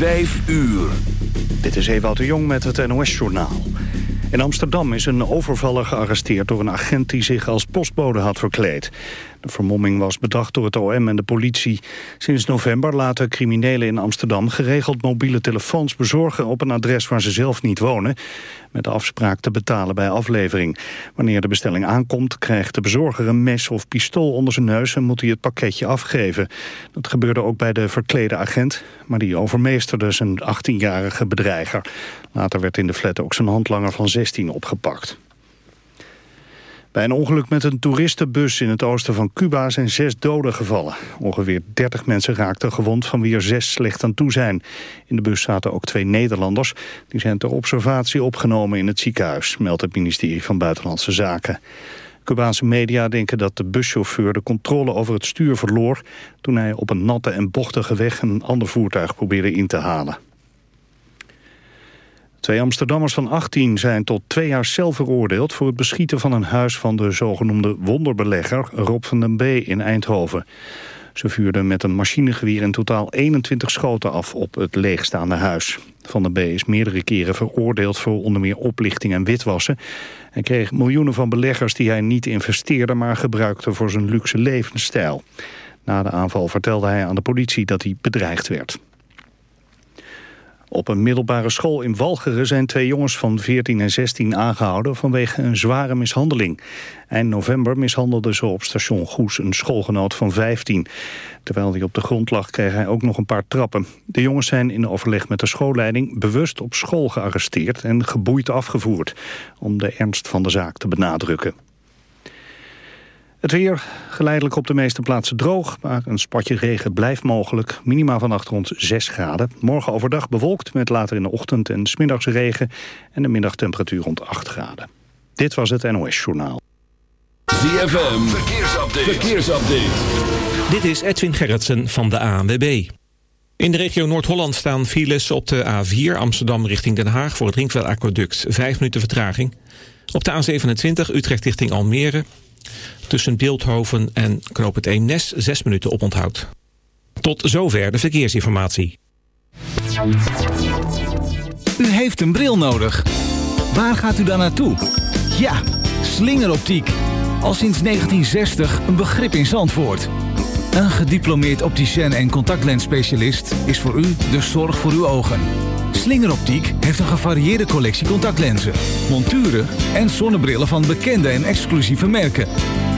Vijf uur. Dit is Ewout de Jong met het NOS-journaal. In Amsterdam is een overvaller gearresteerd door een agent die zich als postbode had verkleed. De vermomming was bedacht door het OM en de politie. Sinds november laten criminelen in Amsterdam geregeld mobiele telefoons bezorgen op een adres waar ze zelf niet wonen, met de afspraak te betalen bij aflevering. Wanneer de bestelling aankomt, krijgt de bezorger een mes of pistool onder zijn neus en moet hij het pakketje afgeven. Dat gebeurde ook bij de verklede agent, maar die overmeesterde zijn 18-jarige bedreiger. Later werd in de flat ook zijn handlanger van 16 opgepakt. Bij een ongeluk met een toeristenbus in het oosten van Cuba zijn zes doden gevallen. Ongeveer 30 mensen raakten gewond, van wie er zes slecht aan toe zijn. In de bus zaten ook twee Nederlanders. Die zijn ter observatie opgenomen in het ziekenhuis, meldt het ministerie van Buitenlandse Zaken. Cubaanse media denken dat de buschauffeur de controle over het stuur verloor... toen hij op een natte en bochtige weg een ander voertuig probeerde in te halen. Twee Amsterdammers van 18 zijn tot twee jaar cel veroordeeld... voor het beschieten van een huis van de zogenoemde wonderbelegger Rob van den B. in Eindhoven. Ze vuurden met een machinegeweer in totaal 21 schoten af op het leegstaande huis. Van den B. is meerdere keren veroordeeld voor onder meer oplichting en witwassen. Hij kreeg miljoenen van beleggers die hij niet investeerde... maar gebruikte voor zijn luxe levensstijl. Na de aanval vertelde hij aan de politie dat hij bedreigd werd. Op een middelbare school in Walcheren zijn twee jongens van 14 en 16 aangehouden vanwege een zware mishandeling. Eind november mishandelde ze op station Goes een schoolgenoot van 15. Terwijl hij op de grond lag kreeg hij ook nog een paar trappen. De jongens zijn in overleg met de schoolleiding bewust op school gearresteerd en geboeid afgevoerd. Om de ernst van de zaak te benadrukken. Het weer geleidelijk op de meeste plaatsen droog, maar een spatje regen blijft mogelijk. Minima vannacht rond 6 graden. Morgen overdag bewolkt met later in de ochtend en smiddags regen... en de middagtemperatuur rond 8 graden. Dit was het NOS Journaal. ZFM, verkeersupdate. verkeersupdate. Dit is Edwin Gerritsen van de ANWB. In de regio Noord-Holland staan files op de A4 Amsterdam richting Den Haag... voor het Ringveld Aquaduct, 5 minuten vertraging. Op de A27 Utrecht richting Almere... Tussen Beeldhoven en Knoop het Eemnes 6 minuten oponthoud. Tot zover de verkeersinformatie. U heeft een bril nodig. Waar gaat u dan naartoe? Ja, slingeroptiek. Al sinds 1960 een begrip in Zandvoort. Een gediplomeerd opticien en contactlensspecialist is voor u de zorg voor uw ogen. Slingeroptiek heeft een gevarieerde collectie contactlenzen, monturen en zonnebrillen van bekende en exclusieve merken.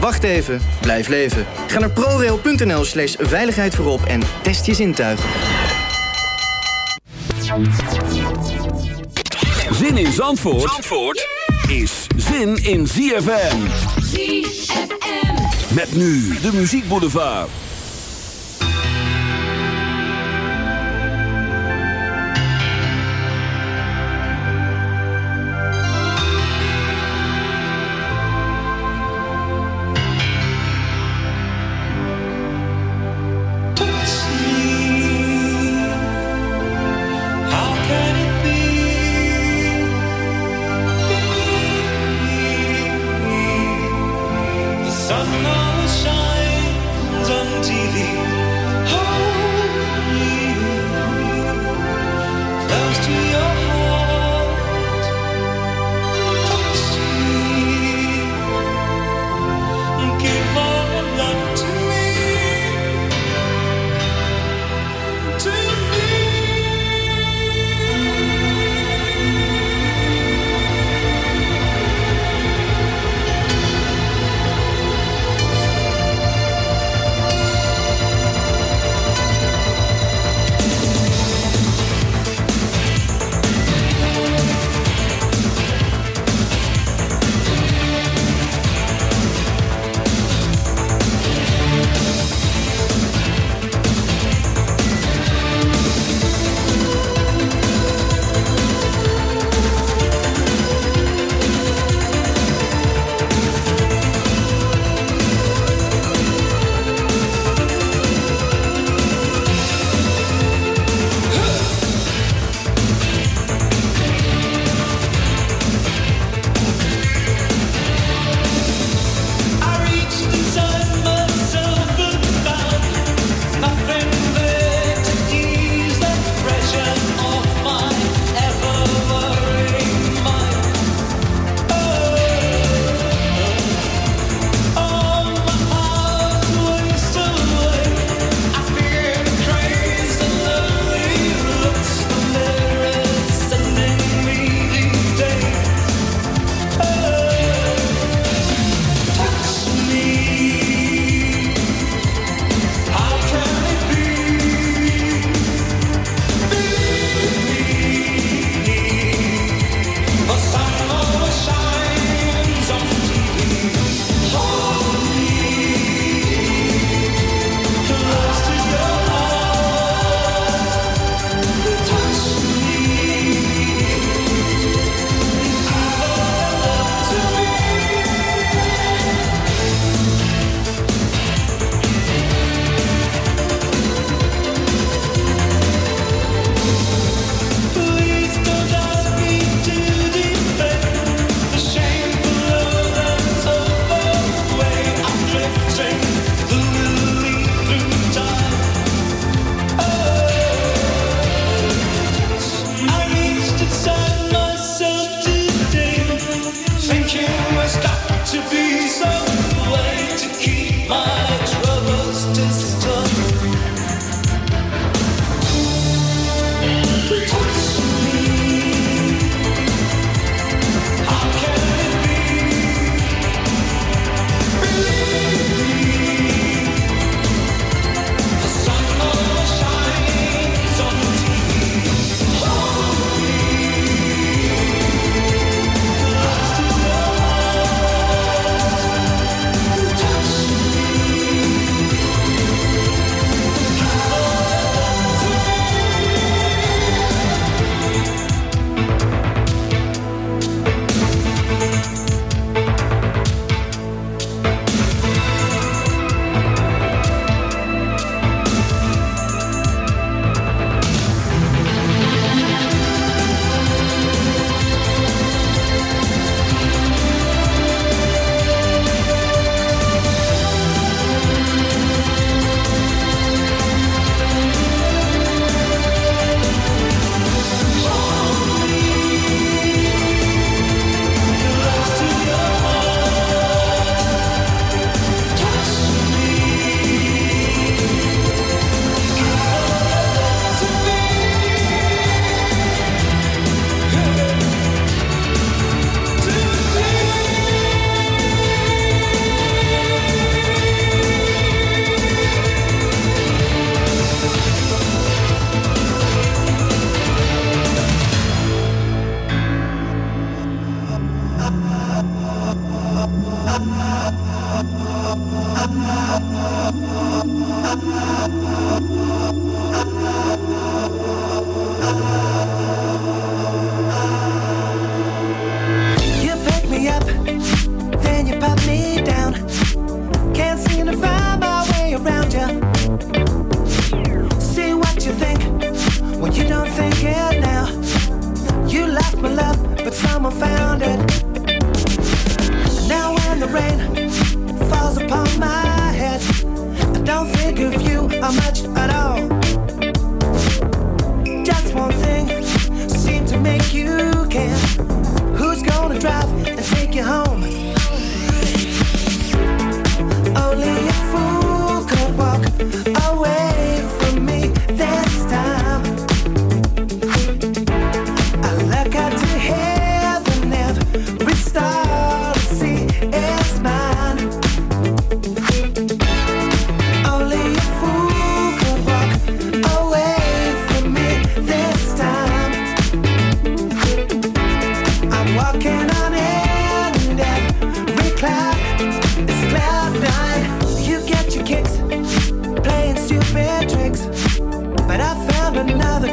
Wacht even, blijf leven. Ga naar prorail.nl slash veiligheid voorop en test je zintuigen. Zin in Zandvoort, Zandvoort? is zin in ZFM. ZFM. Met nu de muziekboulevard. boats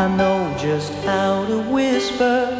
I know just how to whisper,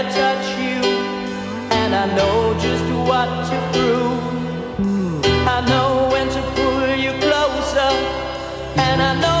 I know just what to prove. I know when to pull you closer, and I know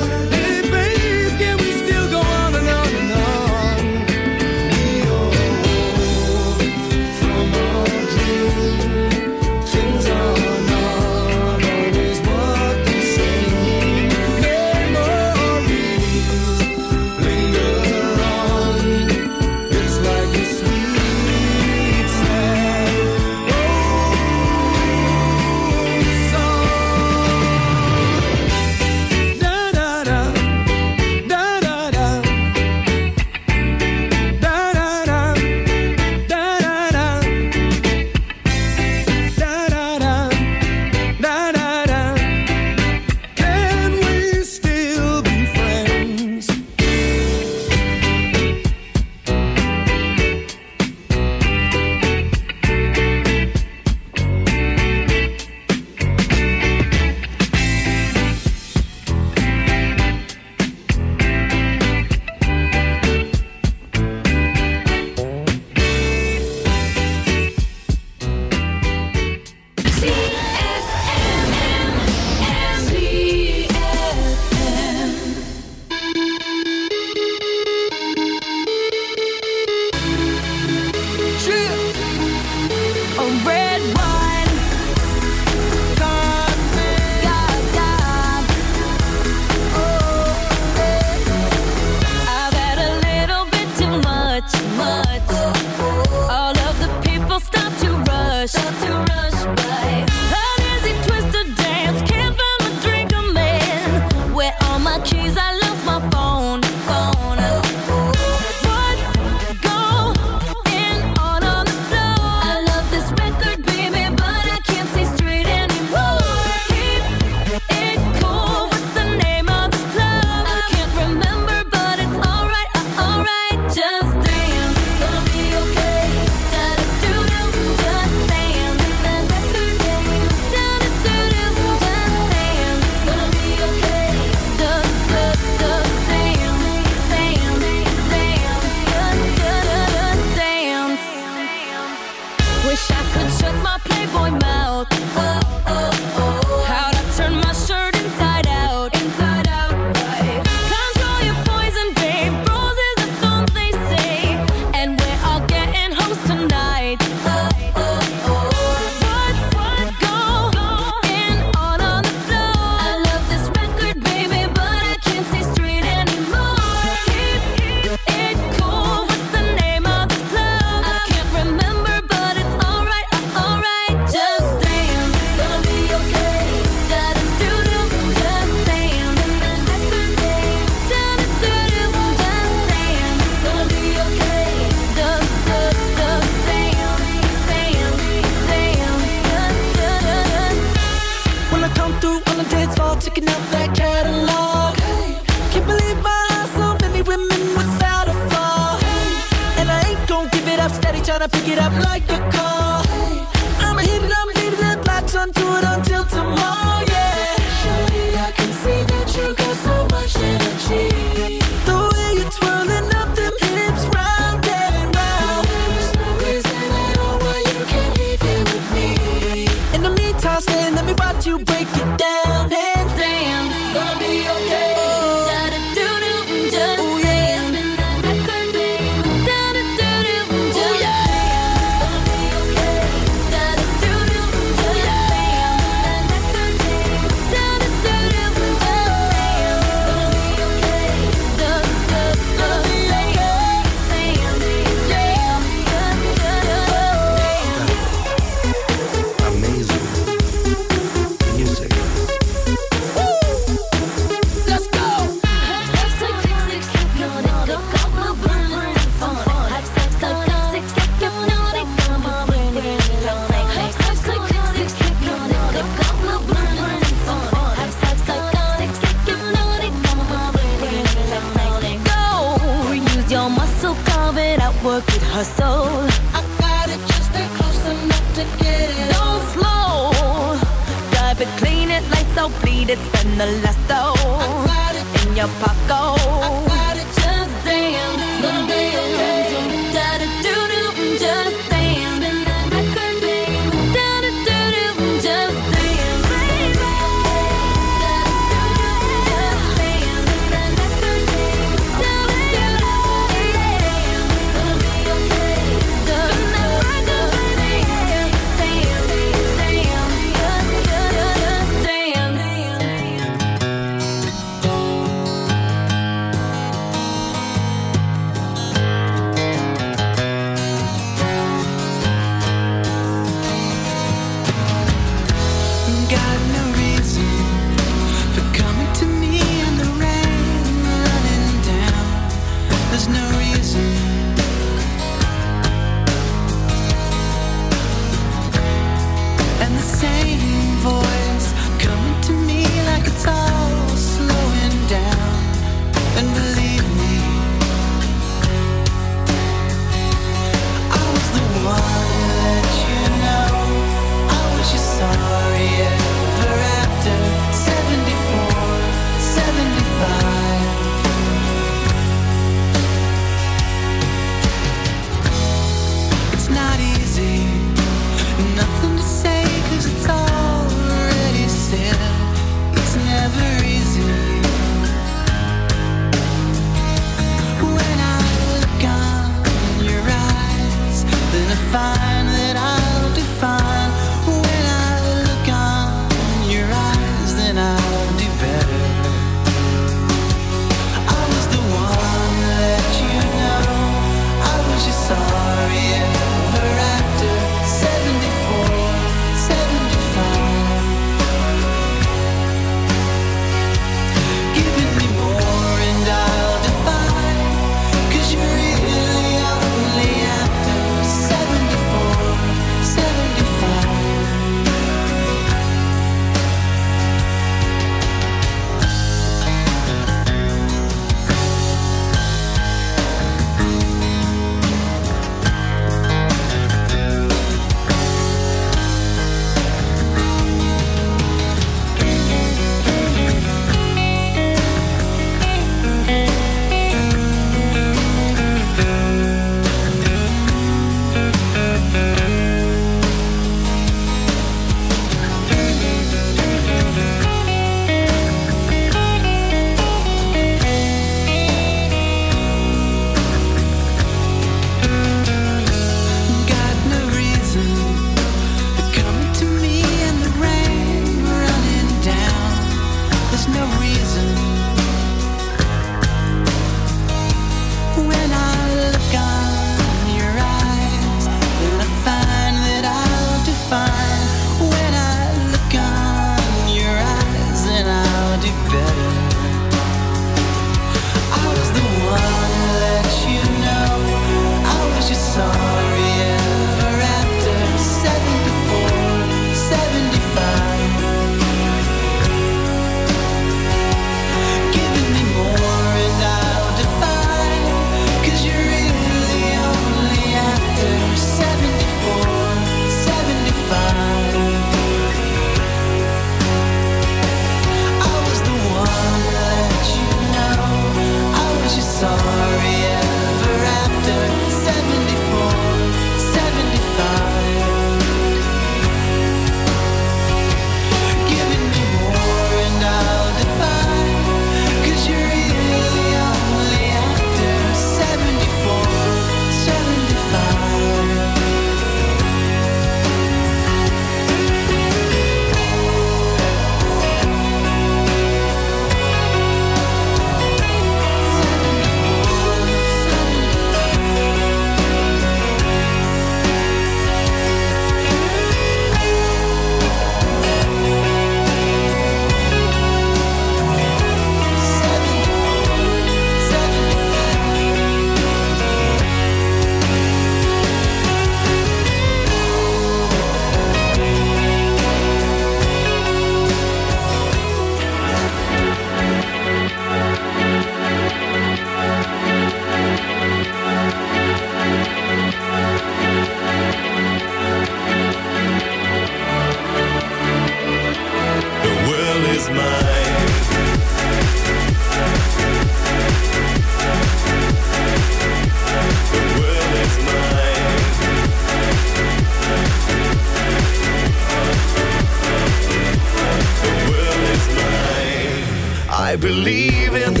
believe in.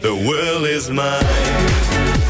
The world is mine.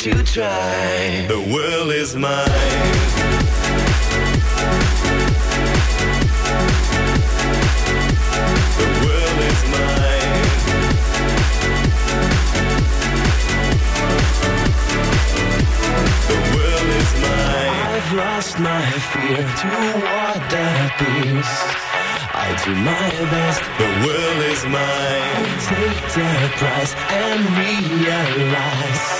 to try. The world is mine. lost my fear to what that. I do my best, the world is mine. I take the price and realize.